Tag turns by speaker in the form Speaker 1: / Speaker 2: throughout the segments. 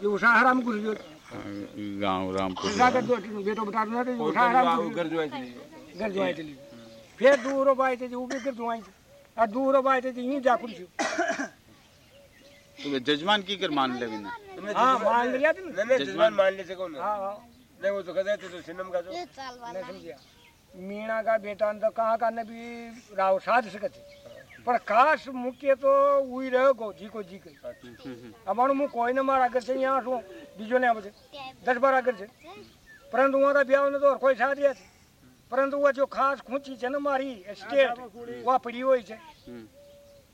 Speaker 1: ये उषा हराम घुस गयो
Speaker 2: गाँव रामपुर
Speaker 1: बेटो बता दो ना तो उषा हराम
Speaker 3: घर जो है
Speaker 1: गयो। घर जो आए चली फिर दूर बाई थे वो भी घर जो आई और दूर बाई थे यूँ जा कुछ
Speaker 2: तो जजमान की कर मान ले बिना
Speaker 1: हाँ मान लिया तुम
Speaker 3: नहीं नहीं जजमान मान ले सको ना।
Speaker 1: हाँ हाँ।
Speaker 3: नहीं वो तो कहते थे तो सिनम का जो
Speaker 1: नहीं। समझिया मीणा का बेटा न तो कहाँ का न भी राव साध सकते पर खास मुख्य तो उई रहो को जी को जी के અમારું હું કોઈને મારા આગળ છે અહીંયા શું બીજો ને આવે છે દસ બાર આગળ છે પરંતુ હું તો બ્યાવ નતો કોઈ સારી છે પરંતુ આ જો ખાસ ખૂંચી છે ને મારી સ્ટેટ વા પડી હોય છે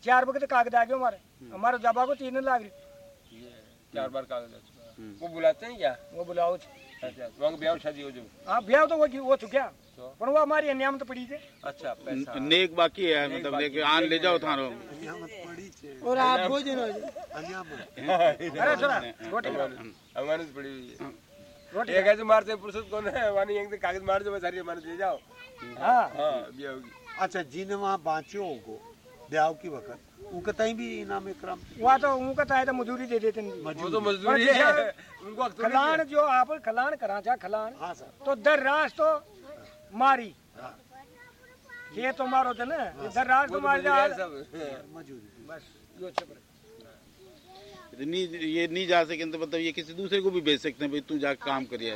Speaker 1: ચાર વખત કાગદ આવ્યો મારે અમારો જવાબ તીન લાગી
Speaker 3: चार बार कागज है। वो बुलाते हैं क्या
Speaker 1: હું બોલાવું છું
Speaker 3: अच्छा वहाँ का ब्याह शादी हो जो
Speaker 1: હા બ્યાવ તો ઓછી ઓછું ક્યાં
Speaker 3: તો?
Speaker 1: પણ વા મારી અન્યામ તો પડી છે
Speaker 3: अच्छा पैसा
Speaker 2: नेक बाकी है मतलब लेके आन ले जाओ थारो
Speaker 4: और आप भोजन हो जाए
Speaker 1: અરે છોરા રોટી ખાઓ.
Speaker 3: हमारे से पड़ी हुई है
Speaker 1: રોટી
Speaker 3: एक ऐसे मारते हैं पुरुष कौन है वानी एक दिन कागज मार दो बस सारी हमारे ले जाओ
Speaker 1: હા
Speaker 3: हाँ ब्याह होगी
Speaker 5: अच्छा जिन वहाँ बाँच्यो होगो ब्याह की वक्त उनका तई भी इनाम इकराम
Speaker 1: વા તો હું કહેતા है तो मजदूरी दे देते हैं
Speaker 3: वो तो मजदूरी
Speaker 1: पर
Speaker 3: है
Speaker 1: जैसा
Speaker 3: उनको अख्तर
Speaker 1: खलान जो आप खलान करा था खलान
Speaker 5: हाँ सर
Speaker 1: तो दर रास तो मारी ये तो मारो थे ना ये दर रास तो मार जा बस।
Speaker 2: नहीं ये नहीं जा सके तो मतलब ये किसी दूसरे को भी भेज सकते हैं भाई तू जा काम करिए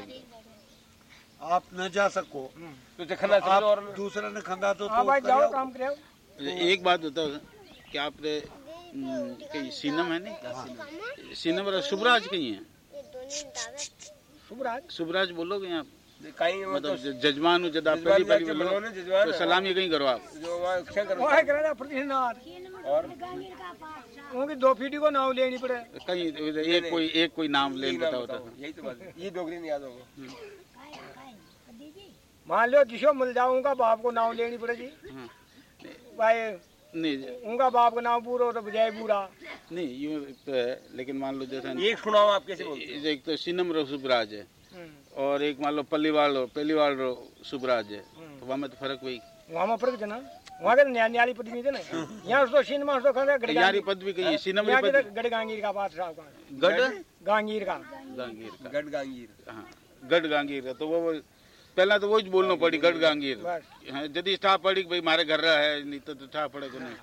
Speaker 5: आप न जा सको
Speaker 3: तो
Speaker 5: आप
Speaker 3: चाहिए और
Speaker 5: दूसरा ने खंदा तो
Speaker 1: हाँ
Speaker 5: तो
Speaker 1: भाई जाओ काम करे
Speaker 2: एक बात बताओ क्या आपने कहीं सीनम है नहीं सीनम शुभराज कहीं है
Speaker 1: शुभराज
Speaker 2: शुभराज बोलोगे आप
Speaker 3: कहीं तो
Speaker 2: मतलब जजमान हूँ जदा पहली पहली बोलो तो। सलामी कहीं करो आप।
Speaker 3: जो वहाँ अक्षय कर।
Speaker 1: प्रतिनाथ
Speaker 3: और?
Speaker 1: उनकी दो फीटी को नाव लेनी पड़े।
Speaker 2: कहीं एक कोई एक कोई नाम ले
Speaker 3: नाम
Speaker 2: बताओ तो।
Speaker 3: यही तो बात ये डोगरी नहीं याद होगा।
Speaker 1: मान लो जिसो मिल जाओ उनका बाप को नाव लेनी पड़ेगी
Speaker 2: हाँ।
Speaker 1: भाई
Speaker 2: नहीं
Speaker 1: उनका बाप का नाम पूरा तो बजाय पूरा।
Speaker 2: नहीं यूँ तो है लेकिन मान लो जैसा
Speaker 3: एक सुनाओ आप कैसे बोलते हो?
Speaker 2: एक तो सीनम रो शुभराज है।
Speaker 1: हम्म,
Speaker 2: और एक मान लो पल्लीवाल रो पहलीवाल रो शुभराज है। तो वहाँ में तो फ़र्क वही।
Speaker 1: वहाँ में फ़र्क है ना? वहाँ के न्या न्याली पति नहीं थे ना यहाँ उसको सीन में उसको खड़ा
Speaker 2: यार ये पद भी कही है सीनम
Speaker 1: यहाँ
Speaker 2: री
Speaker 1: के का बात साहब का
Speaker 2: गढ़?
Speaker 1: गांगीर का।
Speaker 2: गांगीर का।
Speaker 3: गढ़ गांगीर
Speaker 2: हाँ गढ़ गांगीर का तो वो पहला तो वही बोलना पड़ी गढ़ गांगीर हाँ, यदि ठा पड़ी भाई मारे घर रहा है नहीं तो, तो ठा पड़ेगा नहीं।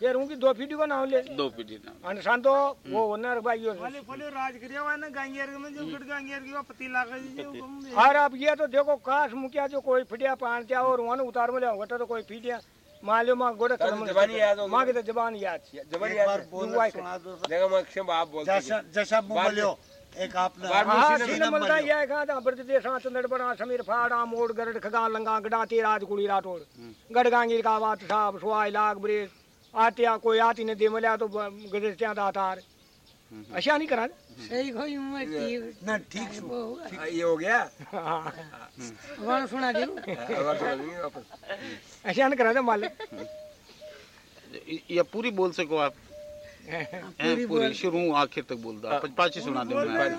Speaker 1: फिर उनकी दो फीटी को नाम ले।
Speaker 2: दो पीढ़ी ना
Speaker 1: अनसान तो वो होना भाई यो।
Speaker 4: फले फले राज करिया हुआ है ना गांगियर में जो गड़ गांगियर की पति लागा जी जो
Speaker 1: और अब ये तो देखो काश मुखिया जो कोई फिटिया पानत्या और वहाँ उतार में ले तो कोई फिटिया मालियो माँ गोड़े
Speaker 3: तो जबानी याद होगी।
Speaker 1: माँ की तो जबान याद थी।
Speaker 3: जबरी याद है। देखो मैं अक्षय आप बोलते हैं।
Speaker 5: जैसा जैसा मुँह
Speaker 3: बार-
Speaker 5: बोलियो एक आपने
Speaker 1: हाँ
Speaker 3: सीन
Speaker 1: मलता ये है कहा था ब्रज देशा चंद्र बड़ा समीर फाड़ा मोड़ गरड खगा लंगा गड़ा तेराज कुड़ी राठौड़ गड़गांगीर का बात साहब सुहाय लाग ब्रेज आत्या कोई आती ने दे मिला तो गदे त्या दातार अशा नहीं करा
Speaker 4: सही खोई मैं ठीक।
Speaker 5: ना ठीक
Speaker 4: वो
Speaker 3: हाँ, ये हो गया?
Speaker 1: हाँ।
Speaker 4: वाला सुना दियो
Speaker 3: अब सुना देंगे वापस।
Speaker 1: अशा नहीं करा मालिक।
Speaker 2: या पूरी बोल सको आप? हैं, पूरी शुरू आखिर तक बोल दो आप पाँच ही सुना दो मैं।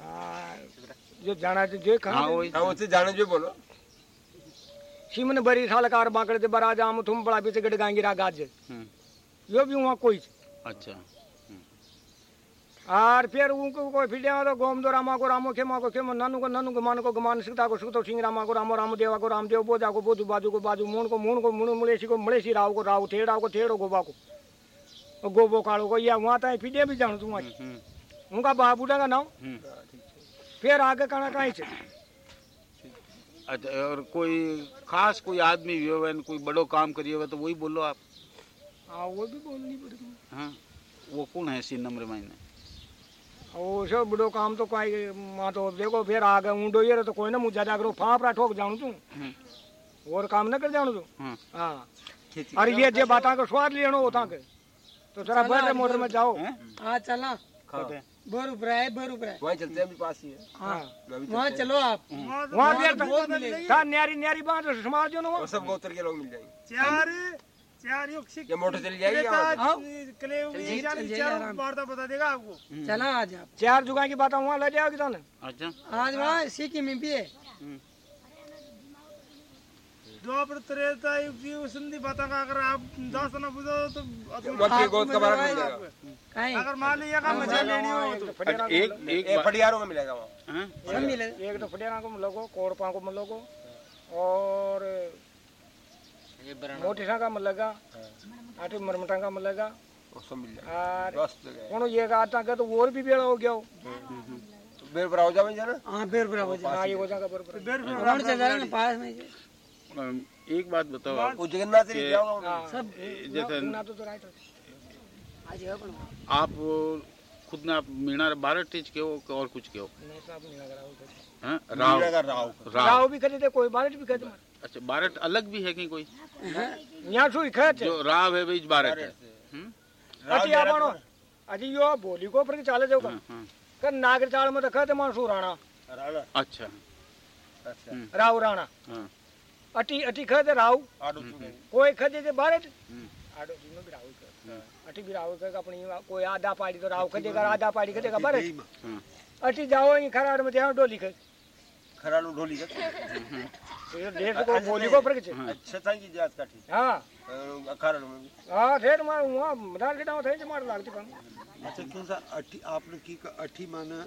Speaker 1: हाँ, जो जाना जो
Speaker 2: हाँ
Speaker 1: कहा
Speaker 2: वही
Speaker 3: हाँ जाने जो बोलो।
Speaker 1: सीमन बरी साल कार बाकड़े ते बरा जाम तुम बड़ा पीछे गड़गांगीरा गाज।
Speaker 2: हम्म,
Speaker 1: यो भी वहाँ कोई
Speaker 2: अच्छा।
Speaker 1: और फिर उनको कोई फिर तो गोम दो रामा को रामो खेमा को खेमो ननु को ननु को मान को गमान सीता को सुतो सिंह रामा को रामो राम देवा को रामदेव बोजा को बोधु बाजू को बाजू मून को मून को मून मुलेशी को मुलेशी राव को राव थेड़ा को थेड़ो गोबा को। गोबो काड़ो को या वहाँ तक फिर भी जानू तुम
Speaker 2: हम्म,
Speaker 1: उनका बाबूडा का नाम?
Speaker 2: हम्म।
Speaker 1: फिर आगे कहीं
Speaker 2: अच्छा और कोई खास कोई आदमी भी हो कोई बड़ो काम करिए हुआ तो वही बोलो आप।
Speaker 1: हाँ वो भी बोलनी पड़ेगी।
Speaker 2: हाँ वो कौन है सी नंबर महीने
Speaker 1: वो सब बड़ो काम तो कहीं माँ तो देखो फिर आगे ऊँडो ये तो कोई ना मुझे ज़्यादा करो फापरा ठोक जानू तू।
Speaker 2: हम्म,
Speaker 1: और काम न कर जानू तू?
Speaker 2: हाँ।
Speaker 1: हाँ। और ये जे बाता को स्वाद लेनो होता के। तो जरा बड़े मोटर में जाओ।
Speaker 2: हैं?
Speaker 4: हाँ चला।
Speaker 2: कहते हैं,
Speaker 4: है बोर है।
Speaker 3: वहाँ चलते हैं अभी पास ही है।
Speaker 1: हाँ
Speaker 3: भी
Speaker 4: वहाँ चलो आप।
Speaker 1: वहाँ फिर था न्यारी न्यारी बात समाज जो ना
Speaker 3: सब गोत्र के लोग मिल जाएँगे।
Speaker 4: चार चार युग सिख
Speaker 3: ये मोटर चली जाएगी
Speaker 4: चार वार्ता बता देगा आपको। चला आज आप।
Speaker 1: चार जुगा की बात वहाँ ले जाओगे तो
Speaker 2: अच्छा।
Speaker 4: आज वहाँ सीकी में भी है। द्वापर त्रेता युग की बाता का अगर आप दस ना बुझो तो
Speaker 3: गोद का बारह मिल जाएगा
Speaker 4: अगर मान लिया का मज़ा लेनी हो तो।
Speaker 2: एक एक
Speaker 3: फटियारों में मिलेगा वहाँ
Speaker 2: हाँ?
Speaker 1: एक तो फटियाना को मिलोगो कोड़पा को मिलोगो और का मिलेगा आटे मरमटा का मिलेगा
Speaker 3: वो सब मिल जाएगा।
Speaker 1: और कौन ये का आटा का तो और भी बेड़ा हो गया हो।
Speaker 3: तो बेर पर आओ जाओ जरा
Speaker 1: हाँ बेर बराबर हाँ ये हो जाएगा बराबर
Speaker 4: बेर पे चल जाएगा पास में?
Speaker 2: एक बात बताओ आप
Speaker 3: जगन्नाथ से
Speaker 1: सब
Speaker 2: जैसे
Speaker 1: ना तो तो
Speaker 2: आप खुद ने आप मीणा बारह टीच के हो और कुछ के हो?
Speaker 1: नहीं साहब नहीं लग रहा हो
Speaker 2: हाँ? राव।
Speaker 3: राव।
Speaker 2: राव।
Speaker 1: राव भी खरीदे कोई बारह भी खरीदे
Speaker 2: अच्छा बारह अलग भी है कि कोई?
Speaker 1: यहाँ खर्च
Speaker 2: जो राव है बीच बारह है। हम्म?
Speaker 1: अटी आपणो अजी यो बोली को पर चाले जाओ
Speaker 2: हाँ, हाँ।
Speaker 1: कर नागर चाल में तो खते मानसू राणा।
Speaker 2: अच्छा।
Speaker 3: अच्छा।
Speaker 1: राव राणा।
Speaker 2: हाँ
Speaker 1: अटी अटी खते राव कोई खते जे बारह
Speaker 2: हम्म।
Speaker 1: आडो जी में भी राव कर अटी भी राव कर अपनी कोई आधा पाड़ी तो राव खतेगा आधा पाड़ी खतेगा बारह
Speaker 2: हाँ
Speaker 1: अटी जाओ ही खराड़ में जाओ डोली खत
Speaker 3: खरालू ढोली का
Speaker 1: ये देश को बोली को फ़र्क छे।
Speaker 3: अच्छा था कि जात काठी?
Speaker 1: हाँ।
Speaker 3: खरालू में भी।
Speaker 1: हाँ ठेर मार वहाँ मदार के डाव थे मार लागती पण
Speaker 5: अच्छा क्यों सा अठी आपने की का अठी माना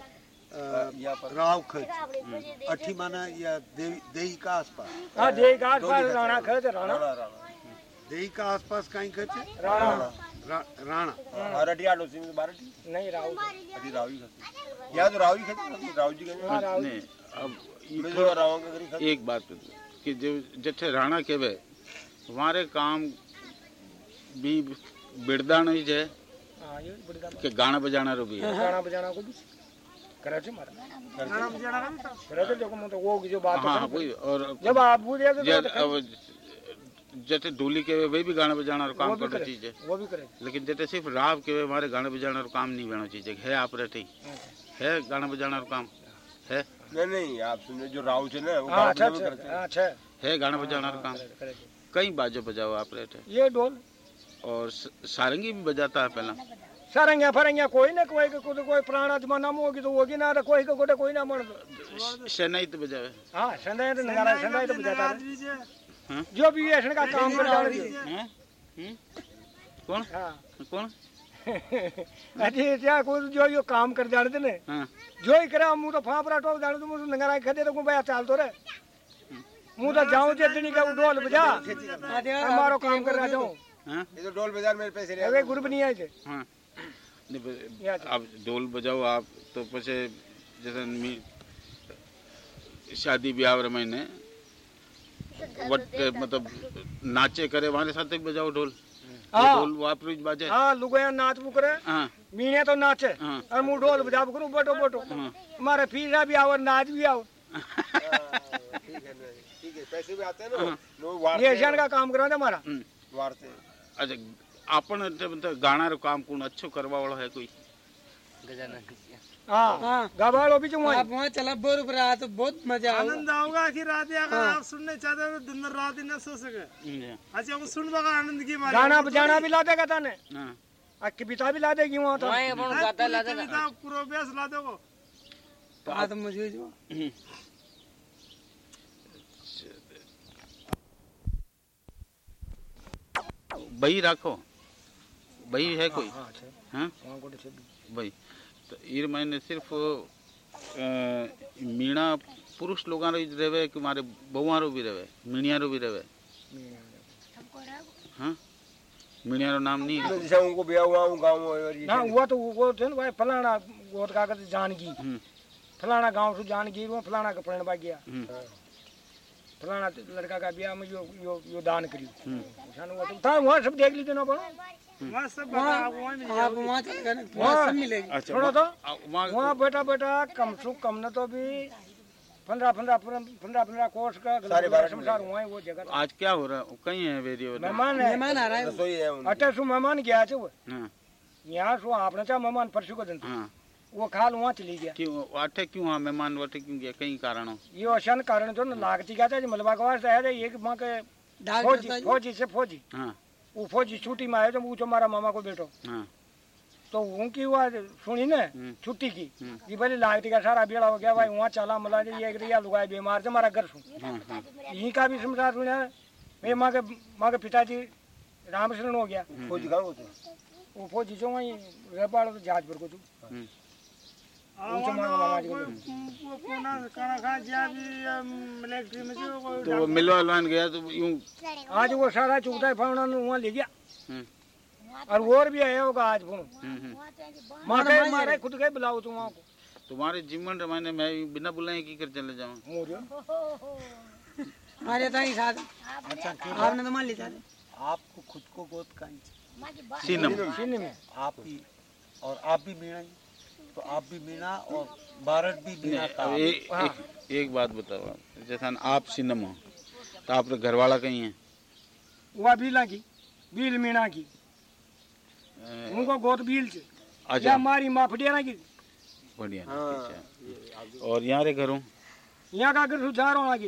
Speaker 5: राव खच अठी माना या देही का आसपास।
Speaker 1: हाँ दे घाट पास राणा खत राणा।
Speaker 5: देही का आसपास कहीं खच
Speaker 1: राणा।
Speaker 5: राणा।
Speaker 3: और अटी आडू सिंह बारह
Speaker 1: नहीं राव
Speaker 3: अटी राव ही खाती यहाँ तो राव ही खाती राव जी का
Speaker 1: हाँ
Speaker 2: नहीं अब ये
Speaker 3: का
Speaker 2: एक बात कि जो जठे राणा के केवे हमारे काम भी ही है
Speaker 1: हाँ ये बड़ी दाम
Speaker 2: कि गाना बजाना रो भी है।
Speaker 1: गाना बजाना को भी। करे मारा।
Speaker 2: हाँ
Speaker 1: है
Speaker 2: हाँ और जैसे ढोली के वे भी गाना बजाना रो काम करना है
Speaker 1: वो भी करे।
Speaker 2: लेकिन जैसे सिर्फ़ राव के वे हमारे गाना बजाना रो काम नहीं बना चीज़ है है आप रहते है। गाना बजाना रो काम है?
Speaker 3: नहीं नहीं आप सुनिए जो राव थे ना वो
Speaker 1: हाँ अच्छा अच्छा हाँ, अच्छा।
Speaker 2: है गाना बजाना रो काम। कई बाजो बजाओ आप रहते
Speaker 1: ये ढोल।
Speaker 2: और सारंगी भी बजाता है पहला।
Speaker 1: सारंगिया फरंगिया कोई ना कोई को कोई कोई पुराना जमाना में होगी तो होगी ना तो कोई को कोई कोई ना मर
Speaker 2: शनाई तो बजावे।
Speaker 1: हाँ संदाय तो नगारा संदाय तो बजाता है?
Speaker 4: भी जो
Speaker 1: भी ऐसा का काम कर जाने दो
Speaker 2: हैं? कौन?
Speaker 1: हाँ।
Speaker 2: कौन?
Speaker 1: अरे क्या कोई जो यो काम कर जाने ने।
Speaker 2: हाँ।
Speaker 1: जो ही करे मुँह तो फापरा टोक जाने तो मुँह नगारा खदे तो भैया चाल तो रे मुँह तो जाऊँ जितनी का ढोल बजा। हमारो काम कर रहा जाऊँ
Speaker 2: हाँ
Speaker 3: ये तो डोल बाज़ार मेरे पैसे
Speaker 1: अबे ग्रुप नहीं आए थे
Speaker 2: हाँ। नहीं, ब-
Speaker 1: याद है।
Speaker 2: आप ढोल बजाओ आप तो પછી जैसे मी- शादी ब्याह रे महीने वट मतलब नाचे करे वाले साथ भी बजाओ ढोल वो
Speaker 1: हाँ।
Speaker 2: ढोल वापरू જ बाजे
Speaker 1: हाँ लुगाया नाच बुकरे
Speaker 2: हाँ
Speaker 1: मीने तो नाचे
Speaker 2: हाँ
Speaker 1: और मुंह ढोल बजा बुकरू बोटो बोटो
Speaker 2: हाँ
Speaker 1: हमारे फीसा भी आओ नाच भी आओ
Speaker 3: ठीक है नहीं, ठीक है पैसे भी आते हैं ना लोग वारते
Speaker 1: ये
Speaker 3: हैं,
Speaker 1: ऐसा का काम करा हमारा
Speaker 2: हम्म।
Speaker 3: वारते हैं।
Speaker 2: अच्छा आपन गाना रो काम कोण अच्छो करवा वाला है कोई
Speaker 1: गबाड़ो भी जो
Speaker 6: आप चला बोर रहा तो बहुत मज़ा
Speaker 4: आनंद आओगा आखिर रात अगर हाँ। आप सुनने चाहते हो तो दिन भर रात ही ना सो सके। अच्छा वो सुन बगा आनंद की मारे।
Speaker 1: गाना बजाना तो भी ला देगा ताने।
Speaker 2: हाँ।
Speaker 1: कविता भी ला देगी तो। मैं अपन हाँ, गाता ला तो
Speaker 4: कविता पूरा अभ्यास ला तो
Speaker 6: आज तो मुझे जो
Speaker 2: बही रखो। वही है कोई?
Speaker 1: हाँ, हाँ,
Speaker 2: हाँ?
Speaker 1: वही
Speaker 2: तो ईर मैंने सिर्फ़ मीणा पुरुष लोग रहे कि मारे बउआ बउआरो भी रहे मीणिया मीणियारो भी रहे? मीणिया रो। हाँ? नाम नहीं
Speaker 3: तो जैसे उनको ब्याह हुआ हूँ गाँव
Speaker 1: ना हुआ तो वो तो थे ना भाई फलाना गोद का जानकी।
Speaker 2: हम्म।
Speaker 1: फलाना गाँव से जानकी वो फलाना का भाग गया।
Speaker 2: हम्म।
Speaker 1: फलाना लड़का का ब्याह में यो यो यो दान करियो।
Speaker 2: हम्म।
Speaker 1: सान हुआ तो था वहाँ सब देख लीजिए ना बनो
Speaker 4: वहाँ सब वहाँ
Speaker 6: सब मिलेगी।
Speaker 2: अच्छा
Speaker 1: छोड़ो तो।
Speaker 2: वहाँ
Speaker 1: बेटा बेटा कम से कम न तो भी पंद्रह पंद्रह पंद्रह पंद्रह कोर्स का
Speaker 3: सारे बारह
Speaker 1: संसार वहाँ वो जगह
Speaker 2: आज क्या हो रहा है? कहीं है वेरियो
Speaker 1: मेहमान है।
Speaker 6: मेहमान आ रहा है
Speaker 3: है।
Speaker 1: अटे सु मेहमान गया छे वो।
Speaker 2: हाँ।
Speaker 1: यहाँ सु आपने चाह मेहमान परसों को दिन
Speaker 2: हाँ।
Speaker 1: वो खाल वहाँ चली गया।
Speaker 2: क्यों वाटे क्यों हाँ मेहमान वाटे क्यों गया? कई कारणों
Speaker 1: ये अशन कारण जो न लागती क्या था मलबा के वास्ते है एक माँ के फौजी फौजी से फौजी।
Speaker 2: हाँ।
Speaker 1: वो फौजी छुट्टी में आए तो वो जो हमारा मामा को बेटो।
Speaker 2: हाँ।
Speaker 1: तो उनकी हुआ सुनी ने
Speaker 2: हम्म।
Speaker 1: छुट्टी की
Speaker 2: हम्म।
Speaker 1: कि भाई लागती का सारा बेड़ा हो गया भाई वहाँ चला मला जी एक रिया लुगाए बीमार से हमारा घर सुन
Speaker 2: हाँ हाँ।
Speaker 1: यहीं का भी समाचार सुना मैं माँ के माँ के पिताजी रामशरण हो गया।
Speaker 3: फौजी कहाँ होते
Speaker 1: वो फौजी जो वहीं रेपाड़ तो जहाज़ पर को तू
Speaker 2: तो वो मिलवा लवान गया तो यूँ
Speaker 1: आज वो सारा चुगता फावना वहाँ ले गया।
Speaker 2: हम्म,
Speaker 1: और वो और भी आया होगा आज फ़ोन। माँ के मारे खुद के बुलाओ तुम वहाँ को।
Speaker 2: तुम्हारे जीवन रमाने मैं बिना बुलाए की कर चले जाऊँ?
Speaker 1: मोरियो
Speaker 6: आ जाता ही साथ।
Speaker 5: अच्छा
Speaker 6: आपने तो मान लिया था।
Speaker 5: आपको खुद को गोद का
Speaker 2: सीनम
Speaker 1: सिंध में।
Speaker 5: आप ही और आप भी मीणा ही। तो आप भी मीणा और भारत भी मीणा था
Speaker 2: अब एक, एक, एक बात बताओ आप। जैसा आप सिनम हो तो आपके घर वाला कहीं है?
Speaker 1: वह बीला की बील मीणा की। उनको गोद बील से।
Speaker 2: अच्छा।
Speaker 1: या मारी माँ फटिया ना की।
Speaker 2: बढ़िया ठीक और यहाँ रे घरों?
Speaker 1: यहाँ का अगर सुधार होना की।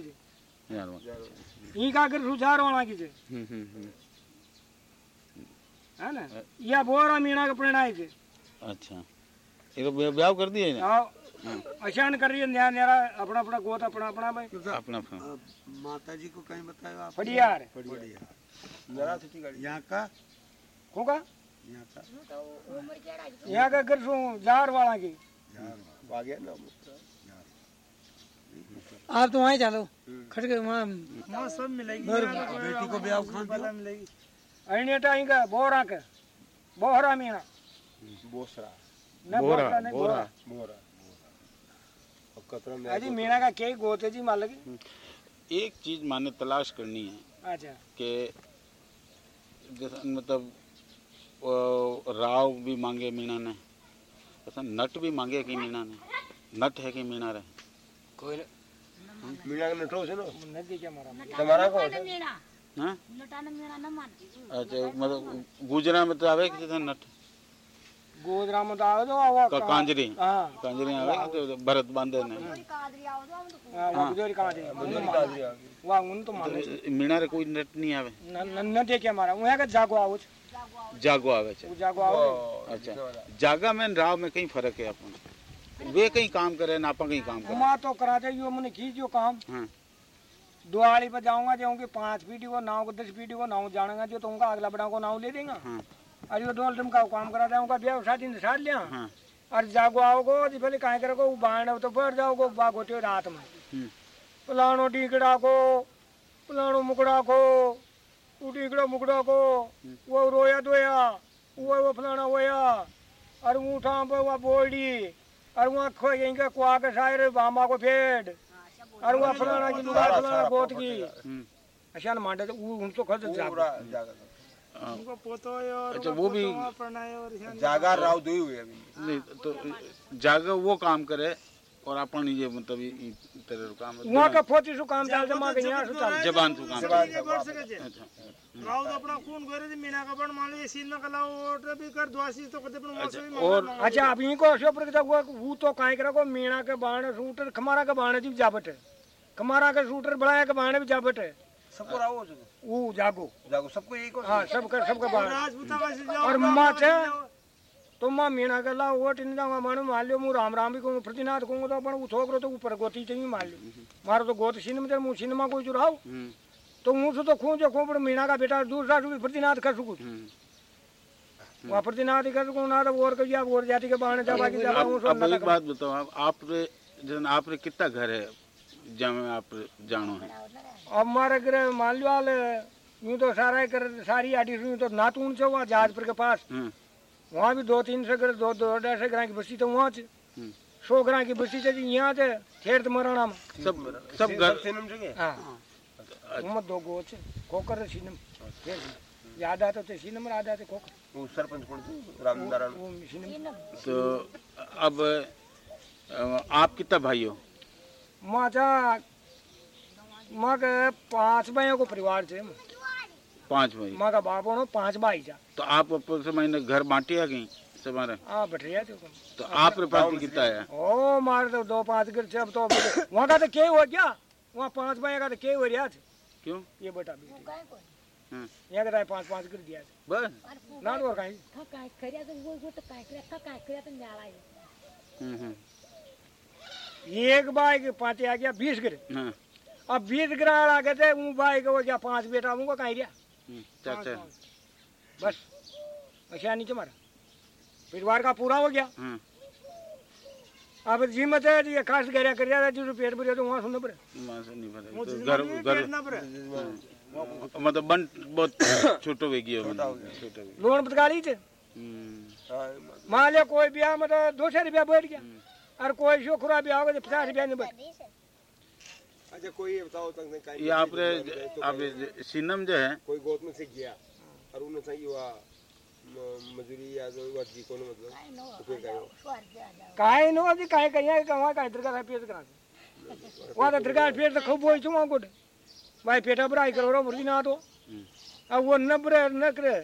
Speaker 1: यहीं का अगर सुधार होना की थे
Speaker 2: हम्म, हम्म, हम्म,
Speaker 1: है ना? या बोरा मीणा के प्रणय थे
Speaker 2: अच्छा। ये तो ब्याह कर दिए ना
Speaker 1: अचान कर रही है न्या न्यारा अपना अपना गोद अपना अपना भाई
Speaker 2: अपना अपना
Speaker 5: माता जी को कहीं बताया आप
Speaker 1: फटियार
Speaker 5: बढ़िया
Speaker 3: नरा थी गाड़ी
Speaker 5: यहाँ का
Speaker 1: होगा
Speaker 5: यहाँ का
Speaker 1: यहाँ का अगर सो जार वाला की
Speaker 3: आ गया ना
Speaker 6: आप तो वहीं चलो खट के वहाँ
Speaker 4: वहाँ सब मिलेगी
Speaker 5: बेटी को ब्याह खान
Speaker 4: मिलेगी
Speaker 1: अणेटा इंगा बोरा के बोहरा मीणा
Speaker 3: बोसरा
Speaker 1: का क्या गोत है जी
Speaker 2: एक चीज़ माने तलाश करनी है
Speaker 1: अच्छा।
Speaker 2: के मतलब राव भी मांगे मीणा ने ऐसा नट भी मांगे कि मीणा ने। नट है कि मीना रहे?
Speaker 1: कोई
Speaker 3: नटो से ना?
Speaker 1: तुम्हारा
Speaker 3: को हाँ? ना
Speaker 2: मान अच्छा मतलब गुजरा में तो आवे कि नट?
Speaker 1: गोदरा में तो आओ तो आवा
Speaker 2: का कांजरी
Speaker 1: हाँ
Speaker 2: कांजरी आवे तो भरत बांधे ने
Speaker 1: हाँ वो बुजोरी कहाँ थे वाह उन तो माने
Speaker 2: मीणा रे कोई नट नहीं आवे
Speaker 1: न देखे का जागो।
Speaker 2: जागो आवे छे
Speaker 1: जागो आओ
Speaker 2: अच्छा जागा में राव में कहीं फ़र्क है अपन वे कहीं काम करे ना आपा कहीं काम करे
Speaker 1: माँ तो करा दे यो मैंने की जो काम
Speaker 2: हाँ
Speaker 1: दुआली पर जाऊँगा जाऊँगे पाँच पीटी को नाव को दस पीटी को नाव जानेगा जो तो उनका अगला बड़ा को नाव ले देगा
Speaker 2: हाँ
Speaker 1: अरे वो डोल तुमका काम करा जाऊँगा ब्याह उठा दिन साथ लिया।
Speaker 2: हाँ।
Speaker 1: और जागो आओगो तो पहले काय करोगे वो बाण तो पर जाओगो बागोटे रात में।
Speaker 2: हम्म।
Speaker 1: पुलानो टीकड़ा को पुलानो मुकड़ा को तू टीकड़ो मुकड़ा को हम्म। वो रोया धोया वो वो फलाना होया वो ऊँठा पे वो बोली और वो खो इनके कुआ के सायर बामा को फेड। और वो फलाना की दुकान फलाना बहुत की।
Speaker 2: हम्म।
Speaker 1: अच्छा ना मांडे तो उन तो खर्च जागो
Speaker 2: अच्छा वो भी
Speaker 3: जागा राव दो हुए अभी।
Speaker 2: नहीं तो जागा वो काम करे और अपन ये मतलब ई काम
Speaker 1: वहाँ का फोटी सु काम चल जमा के यहाँ सु चल
Speaker 2: जबान
Speaker 4: सु काम अच्छा,
Speaker 2: अच्छा।
Speaker 4: राव तो अपना खून गोरे जी मीना का पण मान ये सीन ना कला और भी कर द्वासी तो कदे पण मौसम
Speaker 2: और
Speaker 1: अच्छा आप ई को असो पर के हुआ वो तो काई करा को मीना के बाण सूटर खमारा के बाण जी जाबट है। खमारा के शूटर बड़ाया के बाण भी जाबट है।
Speaker 3: सबको राव
Speaker 1: वो जागो।
Speaker 3: जागो सबको एक हो
Speaker 1: हाँ सबका सबका
Speaker 4: जाओ
Speaker 1: और माँ थे तो माँ मीणा के ला वोट इन जाऊँगा मानो मान लियो मुँह राम राम भी कहूँ प्रतिनाथ कहूँ तो अपन छोकरो तो ऊपर गोती चाहिए मान लियो मारो तो गोत सिन में मुँह सिनेमा कोई चुराओ?
Speaker 2: हम्म।
Speaker 1: तो मुँह से तो खूँ जो खूँ पर मीणा का बेटा दूसरा भी प्रतिनाथ कर सकूँ?
Speaker 2: हम्म।
Speaker 1: वहाँ प्रतिनाथ ही कर सकूँ ना तो और कहिए और जाति के बाण जावा की जावा
Speaker 2: अब अब एक बात बताओ आप आप आप रे कितना घर है? जमे आप जानो है।
Speaker 1: अब मारे करे मालवाल यूँ तो सारा कर सारी आडी यूँ तो नातून से वहाँ जहाज़ पर के पास।
Speaker 2: हम्म।
Speaker 1: वहाँ भी दो तीन से कर दो दो ढाई से ग्राम की बस्ती तो वहाँ से सो ग्राम की बस्ती से यहाँ से ठेर तो मराना सब
Speaker 2: सब सब घर
Speaker 1: हाँ। उम्र दो गोच कोकर सीनम। याद आता तो सीनम और आ
Speaker 3: जाते कोकर वो सरपंच कौन
Speaker 1: थे? रामदारा
Speaker 2: तो अब आप कितना भाई हो?
Speaker 1: माझा मग पाँच भाइयों को परिवार छे
Speaker 2: पाँच भाई?
Speaker 1: माँ का बाप और पाँच भाई जा
Speaker 2: तो आप से मैंने घर बांटी आ गई तुम्हारे
Speaker 1: हाँ बटरिया थे
Speaker 2: तो आपके पास कितना है?
Speaker 1: ओ मारे तो दो पाँच घर छे अब तो वहाँ का तो के हो गया वहाँ पाँच भाई का तो के हो रिया थे
Speaker 2: क्यों?
Speaker 1: ये बेटा बेटी।
Speaker 2: हम्म।
Speaker 1: यहाँ का तो पाँच पाँच कर दिया
Speaker 2: बस।
Speaker 1: ना तो कहीं था
Speaker 7: काय करिया तो वो वो तो काय करिया था काय करिया तो न्याला है।
Speaker 2: हम्म हम्म।
Speaker 1: एक बाई के पाँच आ गया बीस गिर।
Speaker 2: हाँ,
Speaker 1: अब बीस ग्राम आ गए थे वो भाई को क्या पाँच बेटा हूँ कहीं रिया।
Speaker 2: हम्म,
Speaker 1: बस अच्छा नीचे मारा। परिवार का पूरा हो गया।
Speaker 2: हम्म,
Speaker 1: अब जिम्मत है ये खास गहरा कर था जो पेट भरे तो वहाँ सुनना पड़े।
Speaker 2: नहीं
Speaker 4: वो
Speaker 2: तो घर घर
Speaker 4: भरे।
Speaker 2: मतलब बन बहुत छोटो है छोटा वेगी
Speaker 1: लोन पतकाली थे।
Speaker 2: हम्म,
Speaker 1: मान लिया कोई ब्याह मतलब दो सौ रुपया बैठ गया। और कोई छोकरा ब्याह होगा तो पचास रुपया नहीं बैठ
Speaker 3: अच्छा कोई ये बताओ तक
Speaker 2: ये आपरे आप सीनम जो है।
Speaker 3: कोई गौतम से गया और उन्होंने सही हुआ म- मजूरी या जो हुआ जी को मतलब तो फिर कहो
Speaker 1: काहे नो अभी काहे कहिया कहाँ काहे दरगाह पेट करा वहाँ तो दरगाह पेट तो खूब बोई चुमा गुड भाई पेटा बराई करो रो मुर्गी ना तो अब वो न बरे न करे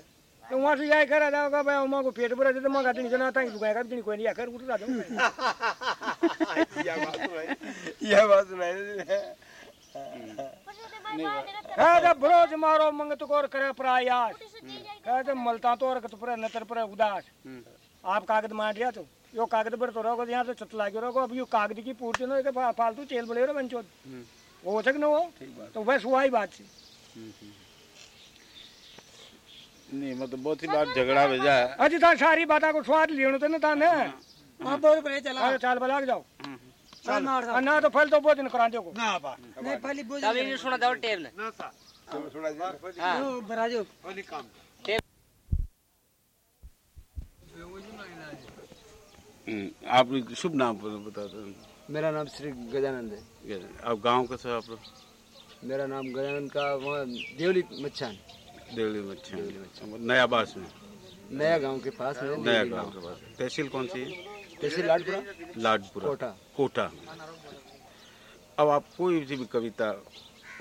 Speaker 1: तो वहाँ से जाए करा जाओगा भाई उमा को पेट भरा तो मगा दिन जना ताई दुकान का दिन कोई नहीं आकर उठ
Speaker 3: यह बात सुनाई। यह बात सुनाई
Speaker 1: है। तो बरोज मारो तो करे प्रयास है तो मलता तो और तो पर नतर पर उदास। आप कागज़ मार दिया तो यो कागज़ पर तो रहोगे यहाँ तो चतला के रहोगे अब यो कागज़ की पूर्ति ना के फालतू चेल बड़े रहो बंचो वो हो सक न हो तो बस हुआ ही बात थी
Speaker 2: नहीं मतलब बहुत ही बार झगड़ा भेजा है
Speaker 1: अजी था सारी बात को स्वाद लेनो तो ना था ने
Speaker 6: आप बोल पर चला।
Speaker 1: अरे चाल बलाग जाओ।
Speaker 6: चल मार
Speaker 1: और ना तो फल तो बहुत दिन करा को
Speaker 5: ना बा
Speaker 6: नहीं
Speaker 8: ये सुना दो टेप ने
Speaker 5: ना सा
Speaker 3: सुना जी।
Speaker 8: हाँ
Speaker 6: बराजो
Speaker 5: वाली काम।
Speaker 2: हम्म, आप शुभ नाम बता दो।
Speaker 9: मेरा नाम श्री गजानंद है।
Speaker 2: आप गाँव का सब आप लोग?
Speaker 9: मेरा नाम गजानंद का वहाँ देवली मच्छान।
Speaker 2: देवली में अच्छा। नया बास में।
Speaker 9: नया गाँव के पास है
Speaker 2: नया गाँव। के पास तहसील कौन सी? है
Speaker 9: तहसील लाडपुरा?
Speaker 2: लाडपुरा।
Speaker 9: कोटा।
Speaker 2: कोटा। अब आप कोई भी कविता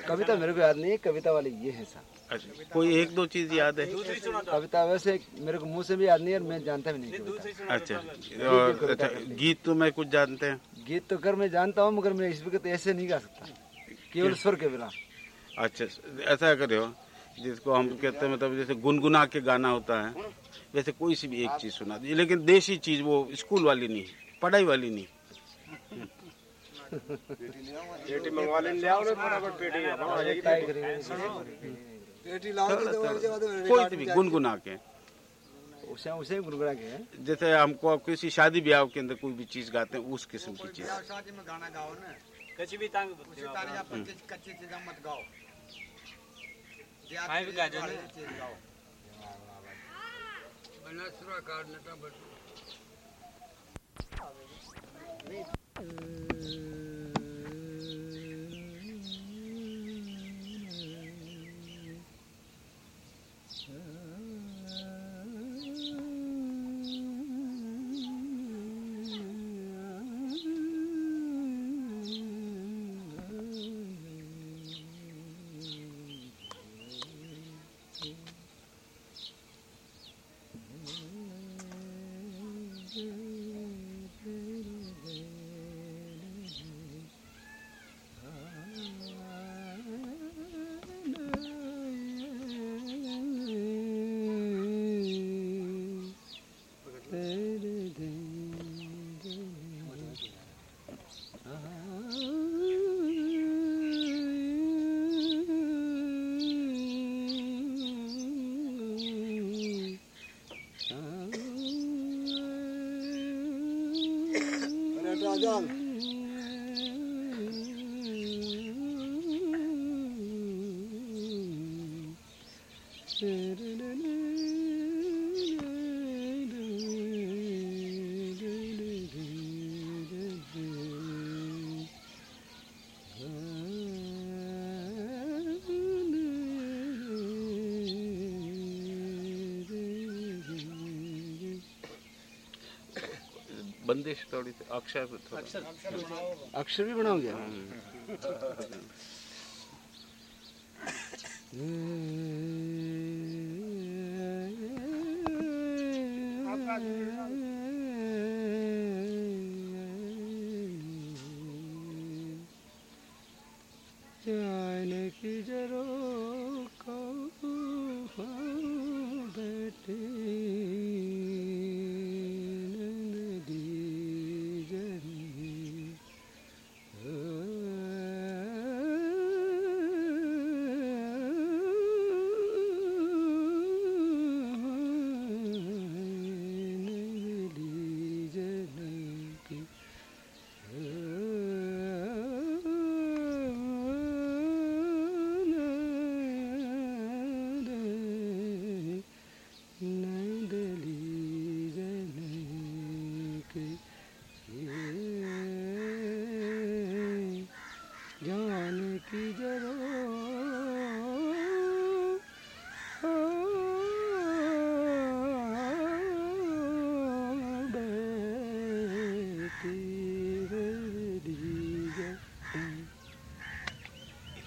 Speaker 9: कविता मेरे को याद नहीं है कविता वाले ये है साहब।
Speaker 2: अच्छा कोई एक दो चीज़ याद है?
Speaker 9: कविता वैसे मेरे को मुँह से भी याद नहीं है मैं जानता भी नहीं कविता।
Speaker 2: अच्छा और अच्छा गीत तो मैं कुछ जानते हैं।
Speaker 9: गीत तो कर मैं जानता हूँ मगर मैं इस वक्त ऐसे नहीं गा सकता केवल स्वर के बिना।
Speaker 2: अच्छा ऐसा करो जिसको हम कहते हैं मतलब जैसे गुनगुना के गाना होता है वैसे कोई सी भी एक चीज़ सुना दीजिए। लेकिन देसी चीज़ वो स्कूल वाली नहीं पढ़ाई वाली नहीं।
Speaker 3: पेटी मंगवा लेने ले आओ ना फटाफट पेटी। आ जाएगी
Speaker 9: पेटी। लाओ
Speaker 2: कोई भी गुनगुना के।
Speaker 9: उसे उसे गुनगुना के
Speaker 2: जैसे हमको किसी शादी ब्याह के अंदर कोई भी चीज़ गाते हैं उस किस्म की चीज़।
Speaker 5: शादी में गाना गाओ ना।
Speaker 8: कच्ची भी तांग
Speaker 5: कच्ची चीज़ें मत गाओ।
Speaker 8: five garden. Banasura garden. गा जाने
Speaker 5: गाओ
Speaker 2: बंदिश थोड़ी थी अक्षर अक्षर।
Speaker 9: अक्षर भी बनाओगे जाने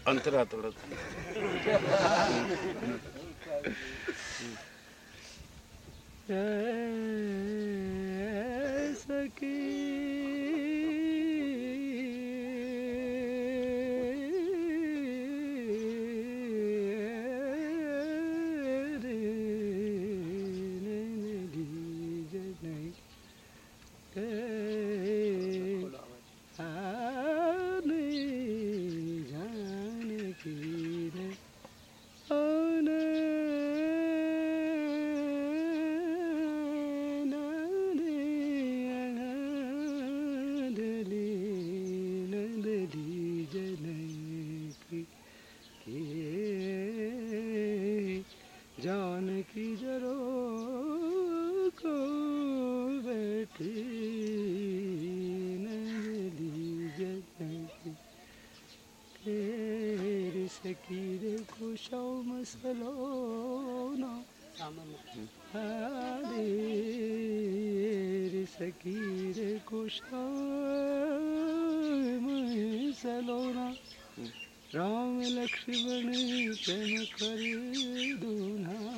Speaker 2: अंतरा थोड़ा
Speaker 8: जानकी जरो को बैठी तेरे को शाम सलोना हरे सकीर को शाम सलोना। राम लक्ष्मण प्रेम कर दूना।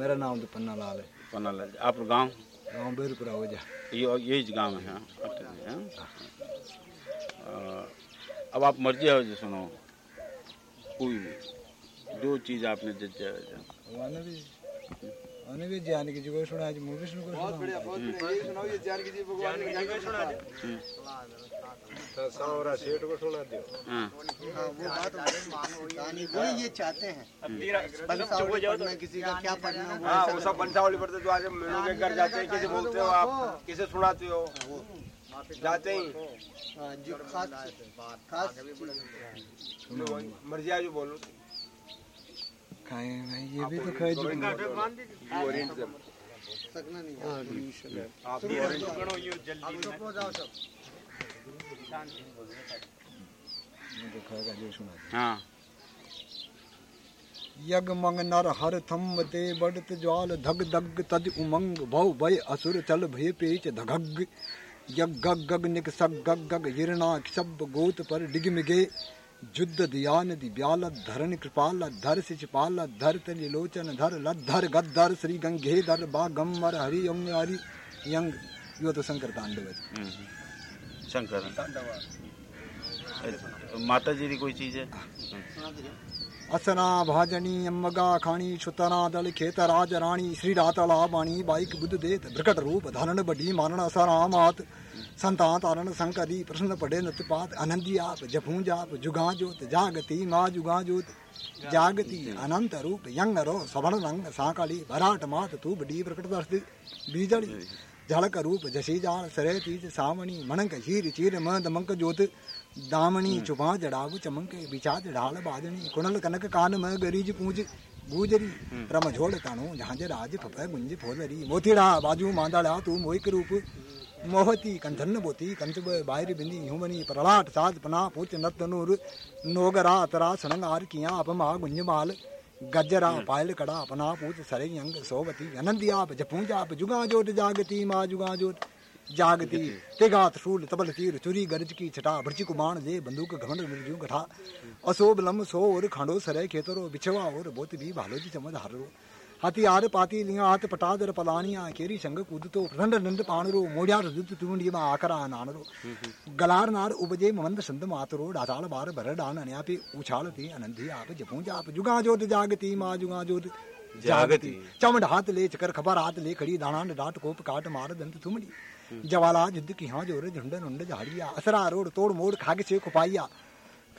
Speaker 9: मेरा नाम तो पन्ना लाल है।
Speaker 2: पन्ना लाल आप गाँव?
Speaker 9: गाँव बेरपुरा हो जा।
Speaker 2: ये यही गाँव है हाँ? हाँ? अ, अब आप मर्ज़ी है जो सुनो कोई भी जो चीज़ आपने जज
Speaker 9: वाने भी वाने भी जान की सुना आज मूवी सुन को
Speaker 3: बहुत बढ़िया बहुत बढ़िया ये सुनाओ ये जानकी जी भगवान ने क्या सुना सांवरा सेठ को सुना दो
Speaker 2: हाँ
Speaker 10: वही ये चाहते हैं बंसावली पढ़ना किसी का क्या पढ़ना वो
Speaker 3: हाँ
Speaker 10: ऐसा
Speaker 3: वो सब बंसावली पढ़ते तो आज मेनू के घर जाते हैं किसे बोलते हो आप किसे सुनाते हो जाते ही
Speaker 10: हाँ, जो खास खास
Speaker 3: मर्ज़ी आज बोलो
Speaker 9: खाए भाई ये भी तो खाए तो खाएगा जो सुना
Speaker 2: हाँ।
Speaker 9: यग मंग नर हर थम ते बढ़त ज्वाल धग धग तज उमंग भव भय असुर चल भय पेच धगग यग गग गग निक सग गग गग हिरणा सब गोत पर डिग मिगे। जुद्ध दियान दि ब्याल धरन कृपाल धर सिचपाल धर तलि लोचन धर लद्धर गद्धर श्री गंगे धर बा गम्मर हरि यम हरि यंग। यो तो शंकर तांडव है।
Speaker 2: हम्म, शंकर। माता जी की कोई चीज़ है?
Speaker 9: असना भाजनी अम्बगा खाणी सुतना दल खेत राज राणी श्री रातला बाणी बाइक बुद्ध देत प्रकट रूप धारण बड़ी मानना मारण असरामात संता तारण संकरी प्रश्न पड़े नतपात अनंदी आप जफू जाप जुगा जोत जागति माँ जुगा जोत जागति अनंत रूप यंग रो सवर्ण रंग साकाली भराट मात तू बड़ी प्रकट बीजड़ी झलक रूप जसी जाल सरे तीज सावणी मणक हीर चीर मद मंक जोत दामणी चुपा जड़ाव चमक बिचात ढाल बादनी कुणल कनक कान म गरीज पूज गूजरी रम झोड़ ताणो झांझ राज फप गुंज फोलरी मोतीड़ा बाजू मांदाड़ा तू मोहिक रूप मोहती कंठन बोती कंचब बाहिर बिंदी हुमनी प्रलाट साध पना पूच नत नूर नोगरा तरा सनंग आर किया अपमा गुंज माल गजरा पायल कड़ा अपना पूत सरे यंग सोवती अनंदियाप जपूंजाप जुगा जोट जागती माँ जुगा जोट जागती। तेगात शूल तबल तीर चुरी गरज की छटा भृचि कुमाण दे बंदूक घमंड मृत्यु गठा अशोभ लम सो और खांडो सरे खेतरो बिछवा और बोत भी भालो जी चमद हारो हथियार पाती लिंगा हाथ पटादर पलानिया केरी संग कूदतो प्रंड नंद पाणरो मोड़िया रुदत तुंडी मा आकरा नानरो गलार नार उपजे मंद संत मातरो डासाल बार भर डान अन्यापि उछालती अनंधी आप जपू जाप जुगा जोत जागती माँ जुगा जोत जागती चमड़ हाथ ले चकर खबर हाथ ले खड़ी दाना डाट कोप काट मार दंत थुमड़ी जवाला जुद्ध की हाँ ज़ोर झुंड नुंड झाड़िया असरा रोड तोड़ मोड़ खाग से खुपाइया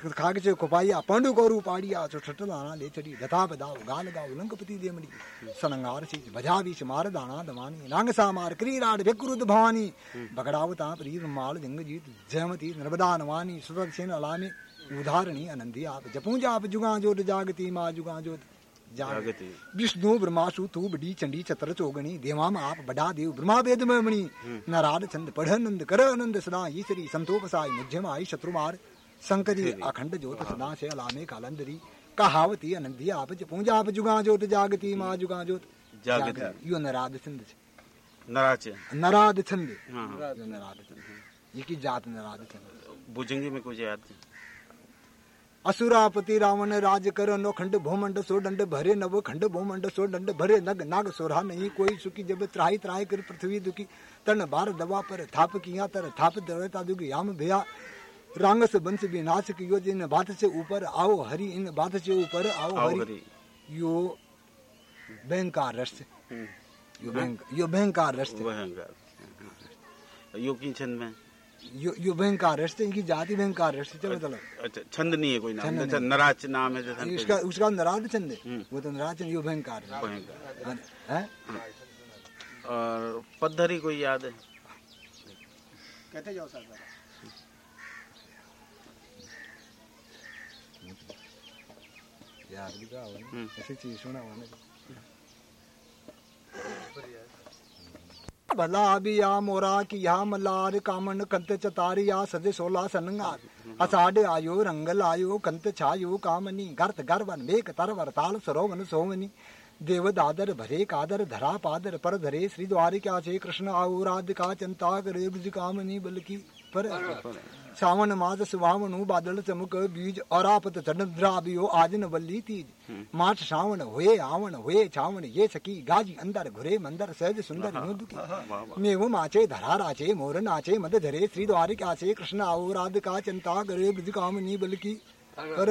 Speaker 9: खाग से खुपाइया पांडु गौरू पाड़िया जो छठ दाना ले चढ़ी दथा बदाव गाल गाव लंकपति देमड़ी सनंगार सी बजा बीच मार दाना दमानी नांग सा मार क्रीराड व्यक्रुद भवानी बगड़ावता प्रीर माल जंग जीत जयमती नर्मदा नवानी सुदर्शन अलामे उदाहरणी अनंदी आप जपूं जाप जुगा जोत जागती माँ जुगा जोत
Speaker 2: जागती।
Speaker 9: विष्णु ब्रह्मासु तू बड़ी चंडी चतर चोगणी देवाम आप बड़ा देव ब्रह्मा वेद मणि नाराद चंद पढ़ नंद कर आनंद सदा ईश्वरी संतोपसाई मध्यम आई शत्रुमार शंकरी अखंड ज्योत सदा से अलामे कालंदरी कहावती अनंदी आप पूजा आप जुगा जोत जागती माँ जुगा जोत
Speaker 2: जागती।
Speaker 9: यो नराद छंद नराद छंद।
Speaker 2: हाँ।
Speaker 9: यो नराद छंद। ये की जात नराद छंद।
Speaker 2: भुजंगी में कुछ याद।
Speaker 9: असुरापति रावण राज कर नो खंड भूमंड सो दंड भरे नव खंड भूमंड सो दंड भरे नग नाग सोरा नहीं कोई सुखी जब त्राही त्राही कर पृथ्वी दुखी। तन बार दवा पर थाप किया तर थाप दरता दुखी याम भया। रांगस बंस विनाश कियो जिन बात से ऊपर आओ हरि इन बात से ऊपर आओ
Speaker 2: आओ
Speaker 9: हरि
Speaker 2: हरि।
Speaker 9: यो बैंकार रस। यो बैंक यो बैंकार रस।
Speaker 2: भयंकर। यो की छंद में?
Speaker 9: यो यो बैंकार रस इनकी जाति बैंकार रस चलो चलो।
Speaker 2: अच्छा छंद नहीं है कोई नाम।
Speaker 9: छंद
Speaker 2: जैसे नराज नाम है जैसे
Speaker 9: उसका उसका नराद चंद है?
Speaker 2: हम्म।
Speaker 9: वो तो चंद यो बैंकार रस।
Speaker 2: भयंकर।
Speaker 9: है?
Speaker 2: और पद्धरी कोई याद है?
Speaker 4: कहते जाओ सर
Speaker 9: यार भी का
Speaker 2: हम्म।
Speaker 9: ऐसी चीज़ सुना होने भला बिया मोरा किया मलार कामन कंत चतारिया सजे सोला सनंगार। असाड आयो रंगल आयो कंत छायो कामनी गर्त गर्वन मेक तरवर ताल सरोवन सोमनी। देव दादर भरे कादर धरा पादर पर धरे श्री द्वारिका से कृष्ण आओ राधिका चंता करे कामनी बल्कि पर सावन मास सुहावनु बादल चमक बीज और आपत चंद्राबियो आज न बल्ली तीज माठ सावन हुए आवन हुए छावन ये सकी। गाजी अंदर घुरे मंदर सहज सुंदर दुखी। मेव माचे धरार आचे मोरन आचे मद धरे श्री द्वारिक आचे कृष्ण आओ राध का चिंता करे ब्रज कामनी बल्कि। पर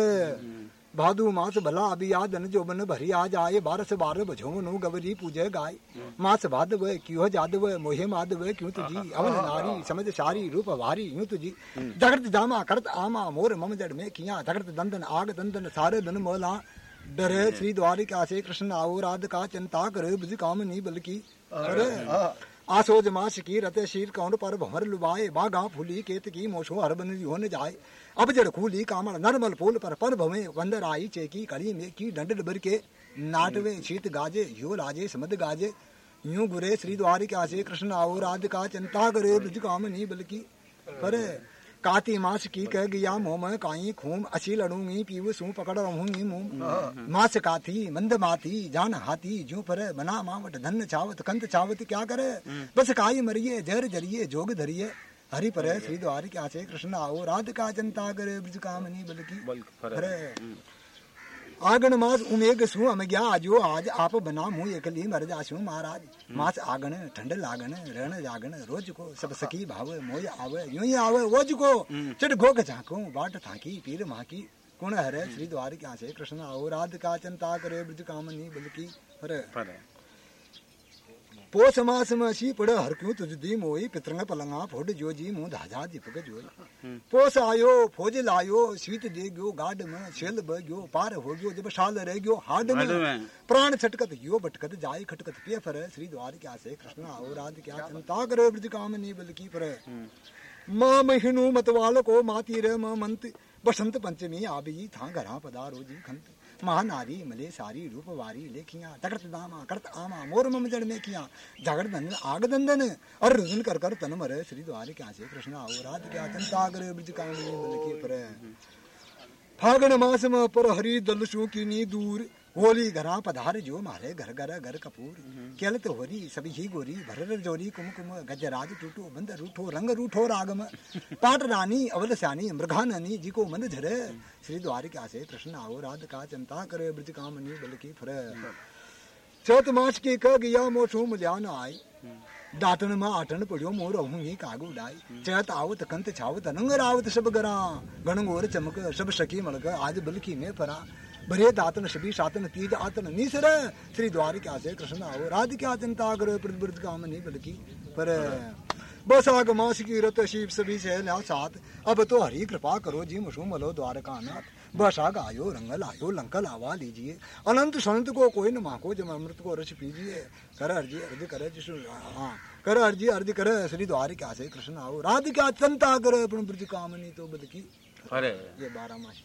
Speaker 9: भादु मास भला अभी आदन जो बन भरी आ जाए बारस बार बझोनु गवरी पूजे गाय मास भादव क्यों जादव मोहे माधव क्यों तुझी? अवन नारी समझ सारी रूप भारी यूँ तुझी। जगत जामा करत आमा मोर मम जड़ में किया। जगत दंदन आग दंदन सारे दन मोला। डरे श्री द्वारिका से कृष्ण आओ राधिका चिंता करे ब्रज कामनी बल्कि। अरे आसोज मास की रते शीर कौन पर भंवर लुबाए। बागा फूली केत की मोशो हर बन होने जाए। अब जड़ खूली कामण नरमल फूल पर पर भवे। वंदर आई चेकी कड़ी में की डंड डबर के नाटवे शीत गाजे, यो लाजे समद गाजे। यूँ गुरे श्री द्वारिका से कृष्ण आओ राधिका, चिंता करे ब्रज कामनी बल्कि। पर काती मास की कह गया मोम, काई खूम, असी लड़ूँगी, पीव सू पकड़ रहूँगी मुँह मास काथी मंद माथी जान हाथी जू पर बना मावट, धन चावत कंत चावत, क्या करे? बस काई मरिए जहर ज़रिए जोग धरिए हरि पर श्री द्वारिका से कृष्ण आओ राधिका चिंता करे ब्रज कामनी
Speaker 2: फर
Speaker 9: अरे आगन मास उमेग सु हम गया आजो आज आप बना मुँह एकली मर जासु महाराज। मास आगन ठंड लागन रण जागन रोज को सब सखी भाव मोय आवे यूँ ही आवे रोज को। चढ़ घोक झाको बाट थाकी पीर माकी कुण हरे श्री द्वारिका से कृष्ण आओ राधिका चिंता करे ब्रज कामनी बल्कि अरे
Speaker 2: फर
Speaker 9: पोस मास मसी पड़ हर क्यों तुझ दी मोई? पितरंग पलंगा फोड़ जो जी मुँह धाजा दीपक जोई। पोस आयो फौज लायो शीत दे गयो गाड में छेल ब गयो पार हो गयो जब शाल रह गयो हाड में
Speaker 2: में।
Speaker 9: प्राण छटकत यो भटकत जाय खटकत पे फर। श्री द्वारिका से कृष्ण आओ राध क्या चिंता करे ब्रज कामनी बल्कि पर माँ महीनु मतवाल को माती रे मंत बसंत पंचमी आबी था घरा पदारो जी खंत। महानारी मले सारी रूपवारी लेखिया तकड़त दामा, करत आमा, मोर मम जड़ में किया झगड़ धन आग दंदन, और रुदन कर कर तन मरे श्री द्वार क्या से कृष्ण आओ, रात क्या चिंता करे ब्रज कामनी मन के पर। फागण मास में पर हरी दल शू की नी दूर होली घरा पधार जो मारे घर घर घर कपूर। केलत होरी सभी ही गोरी भरर जोरी कुम कुम गजराज टूटो बंद रूठो रंग रूठो रागम। पाट रानी अवल श्यानी मृगाननी जी को मन झरे। श्री द्वारिका से कृष्ण आओ राधिका चिंता करे ब्रज कामनी बल की फर। चौथ मास के कह गया मोसो मुल्यान आई। डाटन में आटन पड़ियो मोर रहूँगी कागू डाई। चैत आवत कंत छावत नंग रावत सब गरा। गणगोर चमक सब सखी मलक आज बलकी में परा। भरे दातन शबी शातन तीज आतन निसर। श्री द्वारिका से कृष्ण आओ। राधिका चिंता करो प्रतिवृत काम नहीं बल्कि पर बस आग मास की रत शिव सभी से ल्या साथ। अब तो हरी कृपा करो जी मुसु मलो द्वारका नाथ बस आग आयो रंगल आयो लंकल आवा लीजिए। अनंत संत को कोई न माको जब अमृत को रस पीजिए। कर अर्जी अर्ज़ करे जिसु हाँ कर अर्जी अर्ज़ करे श्री द्वारिका से कृष्ण आओ। राधिका चिंता करे अपन ब्रज काम नहीं तो बल्कि
Speaker 2: अरे।
Speaker 9: ये बारह मासी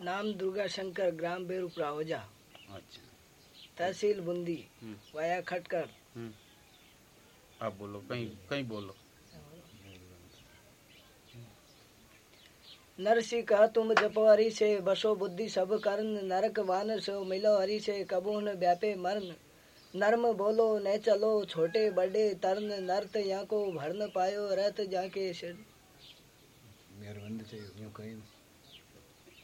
Speaker 2: नाम
Speaker 6: दुर्गा शंकर ग्राम बेरू प्रावजा।
Speaker 2: अच्छा।
Speaker 6: तहसील बुंदी
Speaker 2: हम्म।
Speaker 6: वाया खटकर।
Speaker 2: आप बोलो कहीं कहीं बोलो।
Speaker 6: नरसी कह तुम जपो हरि से बसो बुद्धि सब करन नरक वान सो मिलो हरि से कबून व्यापे मरण। नर्म बोलो न चलो छोटे बड़े तरन नर्त या को भर न पायो रत जाके सिर।
Speaker 9: मेहरबंद चाहिए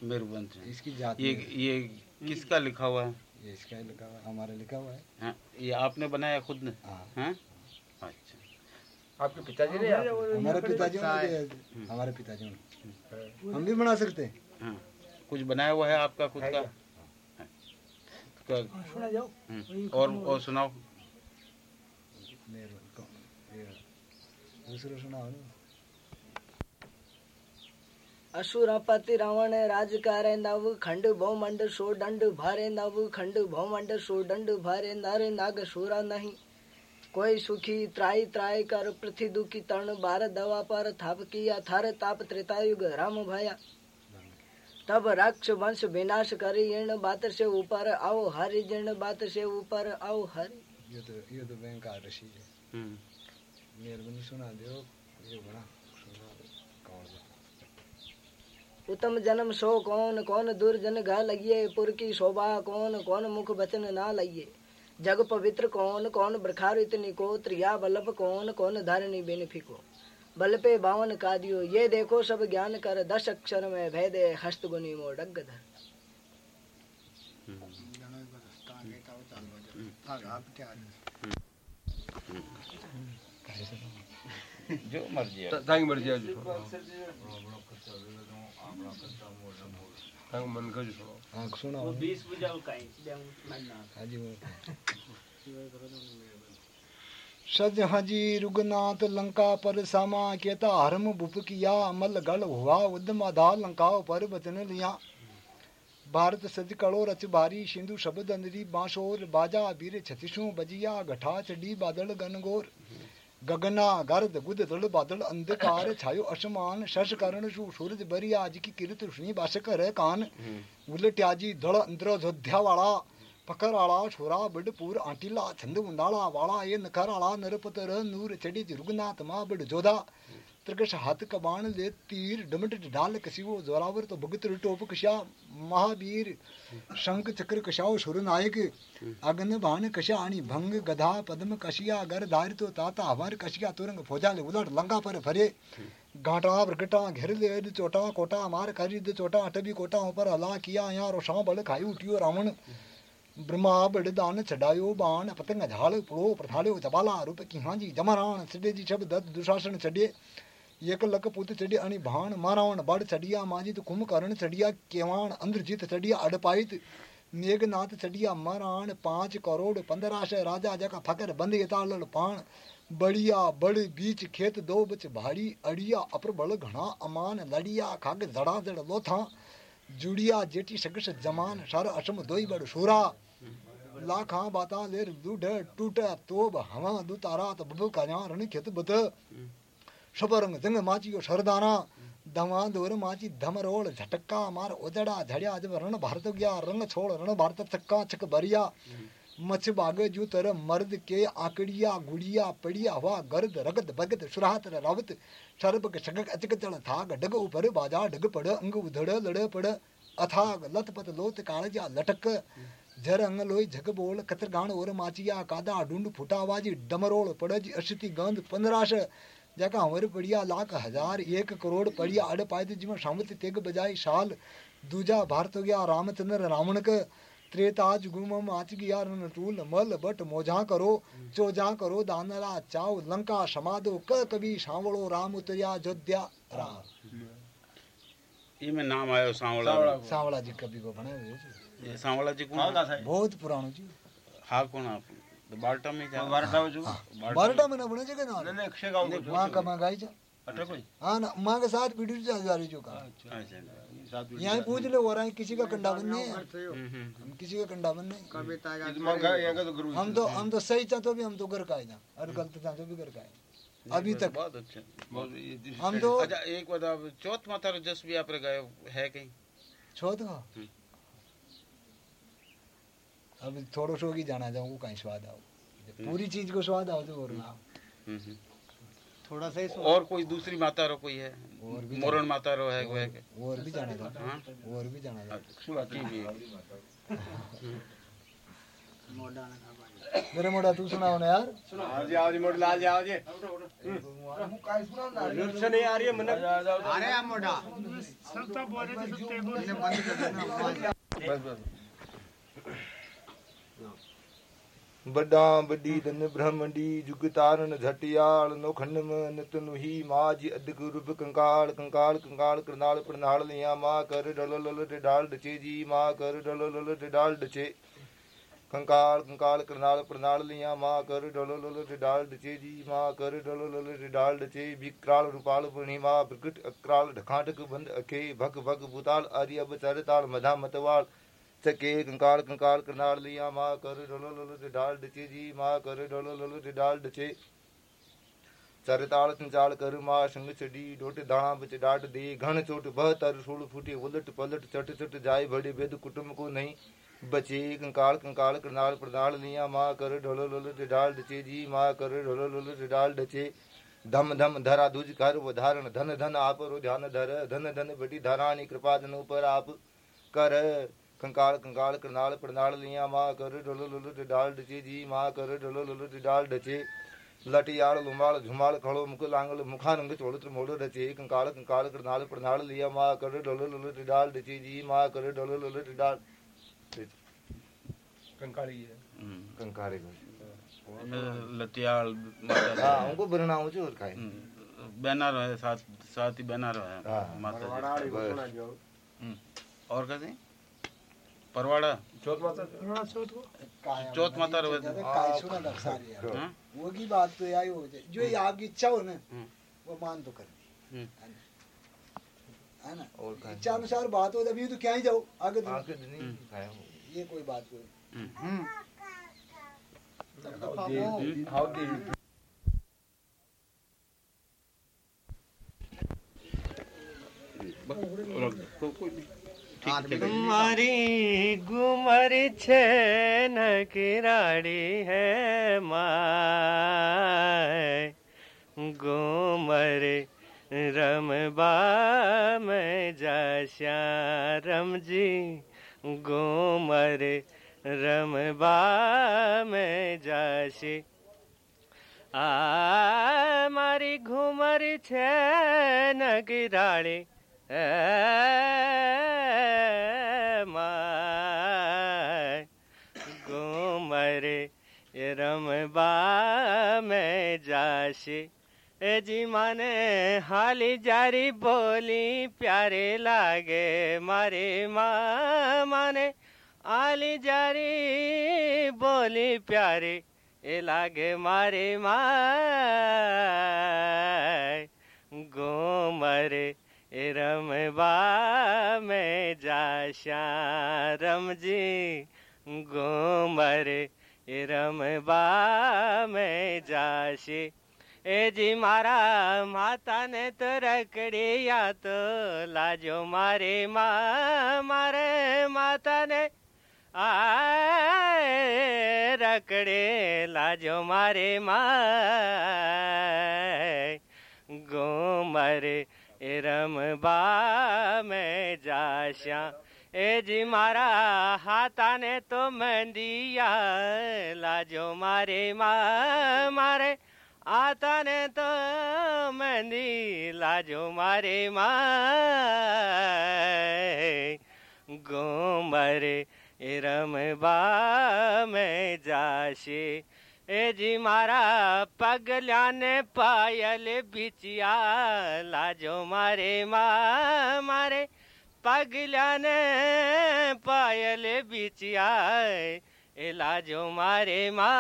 Speaker 9: कहीं इसकी जात
Speaker 2: ये ये किसका लिखा हुआ है?
Speaker 9: ये इसका ही लिखा हुआ है हमारा लिखा हुआ है।
Speaker 2: हाँ, ये आपने बनाया खुद ने?
Speaker 9: हाँ।
Speaker 2: अच्छा।
Speaker 1: आपके पिताजी ने
Speaker 9: हमारे पिताजी हमारे पिताजी ने। हम भी बना सकते हैं।
Speaker 2: हाँ। कुछ बनाया हुआ है आपका खुद का?
Speaker 6: जाओ।
Speaker 2: हम्म, और और सुनाओ।
Speaker 9: दूसरा सुनाओ ना।
Speaker 6: असुरपति रावण राज करे नव खंड भौमंड सो दंड भारे नव खंड भौमंड सो दंड भारे नर नाग सुरा नहीं। कोई सुखी त्राई त्राई कर पृथ्वी दुखी तर्ण बार दवा पर थाप किया थार ताप त्रेतायुग राम भया। तब राक्ष वंश विनाश करी इन बात से ऊपर आओ हरि जिन बात से ऊपर आओ हरि।
Speaker 9: ये तो ये तो बैंक का ऋषि है।
Speaker 2: हम्म,
Speaker 9: मेहरबानी सुना दो ये बड़ा सुना दो कौन सा
Speaker 6: उत्तम जन्म सो कौन कौन दुर्जन घा लगिए? पुर की शोभा कौन कौन मुख बचन ना लगिए? जग पवित्र कौन कौन ब्रखार इतनी को त्रिया बल्लभ कौन कौन धारणी बेनिफिको बल पे बावन का दियो ये देखो सब ज्ञान कर। दस अक्षर में भेदे हस्त गुनी मो डग धर
Speaker 2: जो मर्ज़ी है।
Speaker 3: तव्हांजी मर्ज़ी आहे जो तव्हांखे मन खां जो सुणो
Speaker 9: हाँ सुनाओ
Speaker 4: बीस बुझाओ कहीं?
Speaker 9: हाजी वो सज हाजी रुगनाथ लंका पर सामा केता हरम बुप किया मल गल हुआ उद्यम आधा लंका पर बचन लिया। भारत सज कड़ो रच बारी सिंधु शब्द अंदरी बांसोर बाजा बीर छतिशु बजिया गठा चढ़ी बादल गनगोर। गगना गर्द गुद दल बादल अंधकार छायो असमान शश करण शु सूरज बरी आज की किरत सुनी बास कर कान उलट्याजी धड़ अंदर जोध्या वाला पकर आला छोरा बडपूर आंटीला छंद उंडाला वाला ये नकर आला नरपतर नूर चढ़ी जुर्गनाथ मा बड जोधा। त्रिकश हाथ कबाण ले तीर डमट ढाल कसिवो जोरावर तो भगत टोप कशा महावीर शंख चक्र कशाओ सुर नायक। अगन बाण कशा आणि भंग गधा पद्म कशिया गर धार तो ताता हमार कशिया तुरंग फौजा ले उलट लंका पर फरे। घाटा प्रगटा घेर ले चोटा कोटा मार खरीद चोटा अटबी कोटा ऊपर हला किया यहाँ रोषा बल खाई उठियो रावण। ब्रह्मा बड़दान चढ़ायो बाण पतंग झाल पुड़ो प्रथाड़ो चबाला रूप की हांजी जमराण। चढ़े जी शब दत्त दुशासन चढ़े एक लक पुत चढ़े अणि भाण, मारावण बड़ चढ़िया माजित कुंभकर्ण चढ़िया, केवाण अंध्रजित चढ़िया अडपाइत मेघनाथ चढ़िया मराण, पाँच करोड़ पंद्रह राजा जका फकर बंद ताल पाण। बड़िया बड़ बीच खेत दो बच भारी, अड़िया अपर बल घना अमान, लड़िया खाग जड़ा जड़ लोथा। जुड़िया जेठी सकस जमान सर असम दोई बड़ शूरा। लाखा बाता लेर दूढ़ टूट तोब हवा दु तारा त बबु काया रण खेत बत सबरंग जंग माचियो सरदाना धमा दोर माची धमरोड़ झटका मार उजड़ा झड़िया जब रण भारत गया, रंग छोड़ रण भारत चक्का चक बरिया। मछ बाग जू तर मर्द के आकड़िया, गुड़िया, पड़िया, हवा, गर्द, रगत भगत सुरात रावत, शरब शगक, अचक, चढ़, थाग, डग ऊपर, बाजा, डग पड़, अंग उधड़, लड़ पड़, अथाग, लत पत, लोत, कालजा, लटक झर अंग लोई, झक बोल कतर गाण और माचिया, कादा ढूंढ फुटावाजी डमरोड़ पड़ज, अशति, गंध पंद्राश जका हमर पड़िया लाख हज़ार एक करोड़ पड़िया अड़ पायद जिम सामत तेग बजाई साल दूजा भारत हो गया रामचंद्र रावण क। त्रेताज गुमम आच गया रन मल बट मोजा करो चोजा करो दानरा चाव लंका समादो क कवि सांवड़ो राम उतरिया जोध्या राम।
Speaker 2: ये में नाम आयो सांवला
Speaker 9: सांवला जी कवि को बने हुए। जी।
Speaker 2: ये सांवला जी कौन
Speaker 9: बहुत पुरानो जी।
Speaker 2: हाँ कौन आप बाल्टा में जा
Speaker 11: बारटा में जो
Speaker 9: बारटा में ना बने जगह ना
Speaker 11: नहीं नहीं अक्षय गाँव को
Speaker 9: वहाँ का महँगाई जा
Speaker 11: अटक कोई
Speaker 9: हाँ ना माँ के साथ पीढ़ी से जा रही जो का
Speaker 2: अच्छा
Speaker 9: यहाँ पूछ ले हो रहा है किसी का कंडा बन नहीं है। हम किसी का कंडा बन नहीं
Speaker 11: ये महँगा यहाँ का गुरु
Speaker 9: हम तो हम तो सही था तो भी हम तो घर का आए ना और गलत था तो भी घर का आए अभी तक
Speaker 2: बहुत अच्छा
Speaker 9: हम तो
Speaker 2: अच्छा एक बात चौथ माता रो जस भी आप गए है कहीं
Speaker 9: छोड़ का अब थोड़ो सो की जाना जाऊँ कहीं स्वाद आओ। पूरी चीज़ को स्वाद आओ तो और ना
Speaker 2: हम्म, हम्म।
Speaker 9: थोड़ा सा ही
Speaker 2: और कोई दूसरी माता रो कोई है?
Speaker 9: और भी
Speaker 2: मोरण माता रो है कोई
Speaker 9: और भी जाना था।
Speaker 2: हाँ।
Speaker 9: और भी जाना था।
Speaker 2: जी भी
Speaker 9: मेरे मोटा तू सुनाओ ना यार।
Speaker 11: आओ जी आओ जी मोड़ लाल जी आओ जी। से नहीं आ रही है मन
Speaker 9: अरे आप मोटा
Speaker 4: सबका बोले तो सब टेबल
Speaker 11: बस बस। बड़ा बड़ी धन ब्रह्मंडी जुग तारण झटियाल नोखंड में नित नुही माज अदक रूप कंकाल कंकाल कंकाल करनाल प्रनाल लिया माँ कर डल लल डाल डचे जी माँ कर डल लल डाल डचे कंकाल कंकाल करनाल प्रनाल लिया माँ कर डल लल डाल डचे जी माँ कर डल लल डाल डचे विकराल रूपाल पूर्णिमा प्रकट अक्राल ढकाटक बंद अखे भग भग भूताल आर्य अब चरताल मधा मतवाल चके कंकाल कंकाल करनाल लिया, माँ कर डोलो लोलो डाल डचे जी, माँ कर डोलो लोलो डाल डचे। चरताल संचाल कर माँ संग चढ़ी डोट दाना बच डाट दे। घन चोट बह तर सूल फूटे, उलट पलट चट चट जाए बड़े वेद कुटुंब को नहीं। बचे कंकाल कंकाल करनाल प्रदाल लिया, माँ कर ढोलो लोलो डाल डचे जी, माँ कर ढोलो लोलो डाल डचे। धम धम, धरा दुज कर धारण धन धन आप रो ध्यान धर, धन धन बड़ी धारानी, कृपा धन ऊपर आप कर। कंकाल कंकाल करनाल प्रनाल लिया माँ कर डोलो लोलो डाल डचे जी माँ कर डोलो लोलो डाल डचे लटियाल लुमाल झुमाल खड़ो मुख लांगल मुखानंग चोड़ त्रिमोड़ डचे कंकाल कंकाल करनाल प्रनाल लिया माँ कर डोलो लोलो डाल डचे जी माँ कर डोलो लोलो डाल। कंकाली है। कंकाले।
Speaker 2: लतियाल माता
Speaker 11: हाँ उनको बरना मुझे और खाए
Speaker 2: बैनर है साथ साथ ही बैनर है।
Speaker 11: हाँ।
Speaker 2: माता जी। हम्म। और कैसे परवाड़ा?
Speaker 11: चौथ माता?
Speaker 2: चौथ को। चौथ माता रो
Speaker 9: काय सुना था सारी यार।
Speaker 2: हाँ?
Speaker 9: वो की बात तो आई हो जाए। जो आपकी इच्छा हो ना
Speaker 2: हम्म।
Speaker 9: वो मान तो कर
Speaker 2: हम्म।
Speaker 9: है ना? इच्छा अनुसार बात हो अभी तो क्या ही जाओ आगे तो
Speaker 11: नहीं हो।
Speaker 9: ये कोई बात कोई
Speaker 11: हाउ
Speaker 12: मारी गुमर छेन किराड़ी है माय गुमर रमबा में जा रम जी। गुमर रमबा में जाशी आ, मारी घुमर छे न घुमर रमबा में जाशी। ए जी माने हाली जारी बोली प्यारे लागे। मारे माँ माने आली जारी बोली प्यारे। ए लागे मारे में जाशा रम जी गोमर रमबा में जाशी ए जी मारा माता ने तो रकड़ी या तो लाजो मारे माँ मारे माता ने आए रकड़े लाजो मारे माय गोमर रम बा, में जाश्या ए जी मारा हाथा ने तो मंदिया, लाजो मारे मा, मारे। आता ने तो मंदी, लाजो मारे माय गोमर रम बा, में जाशे ए जी मारा पगल्या ने पायल बिचिया, लाजो मारे मा, मारे पगल्या ने पायल बिचिया, ए लाजो मारे मा,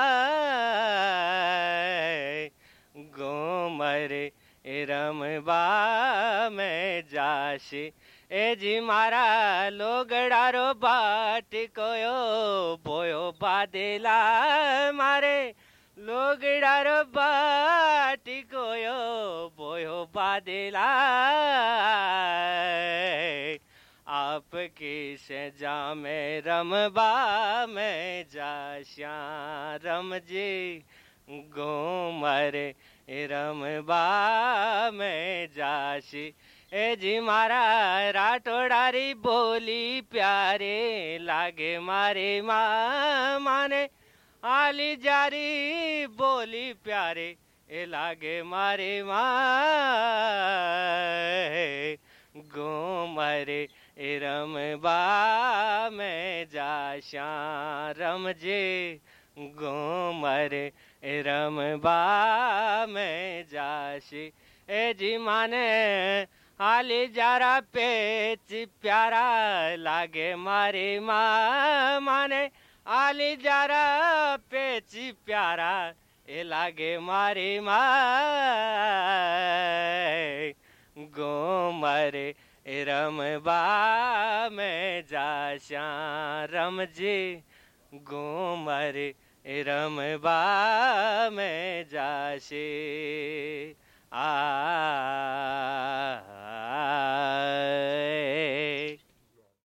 Speaker 12: गोमर रम बा में जाशे। ए जी मारा लोगड़ारो बाट कोयो, बोयो बादेला मारे लोगड़ारो बाट बोयो बादेला आपकी सजा में रमबा में जाश्या रम जी गोमर रमबा में जाशी ए जी मारा राठोड़ारी बोली प्यारे, लागे मारे माँ, माने आली जारी, बोली प्यारे, ए लागे मारे माँ गोमरे रम बा में जाशा रम जे गोमरे रम बा में जाशी ए जी माने, आली जारा पेच प्यारा, लागे मारे माँ, माने आली जारा पेच प्यारा, ए लागे मारे माँ गोमरे रम बा में जाशा रम जी गोमरे रम बा में जाशे आ।